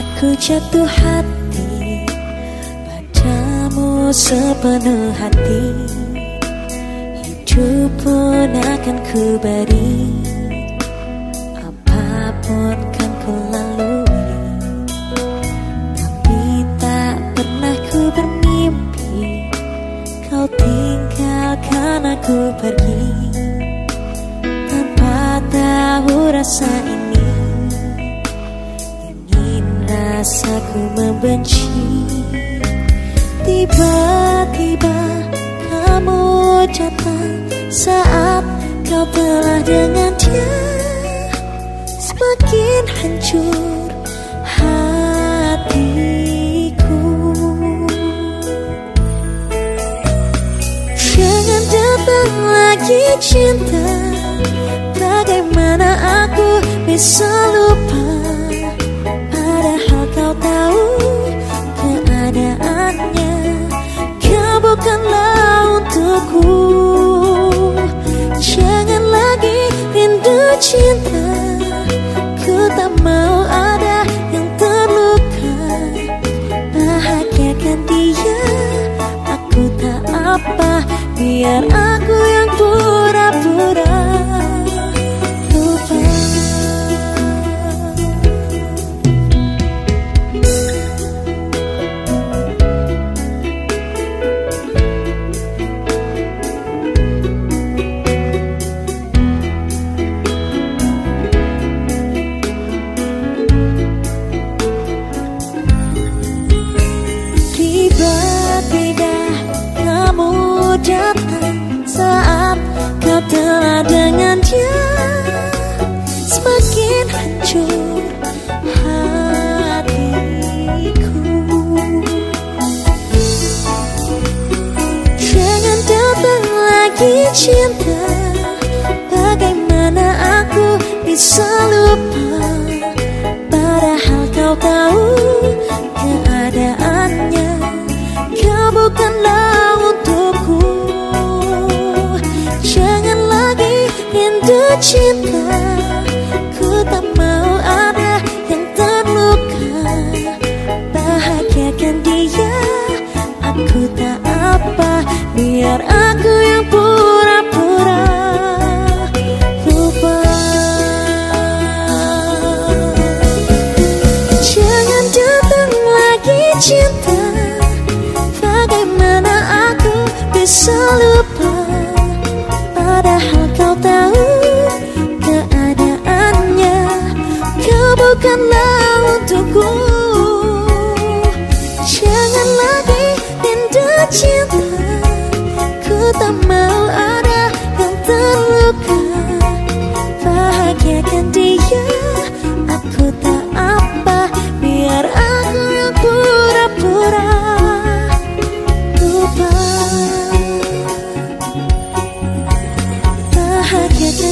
Ku jatuh hati padamu sepenuh hati. Hidup pun akan ku beri. Apa pun kan ku lalui. Tapi tak pernah ku bermimpi Kau tinggalkan aku pergi. Tanpa tahu rasa ini rasaku membenci. Tiba-tiba kamu datang saat kau telah dengan dia. Semakin hancur hatiku. Jangan datang lagi cinta. Bagaimana aku bisa lupa Jangan lagi rindu cinta Ku tak mau ada yang terluka. Bahagiakan dia Aku tak apa Biar aku datang saat kau telah dengan dia Semakin hancur hatiku. Jangan datang lagi cinta. Bagaimana aku bisa lupa? Padahal kau tahu cinta Ku tak mau ada yang terluka. Bahagiakan dia Aku tak apa Biar aku yang pura-pura. Lupa. Jangan datang lagi cinta Bagaimana aku bisa lupa forget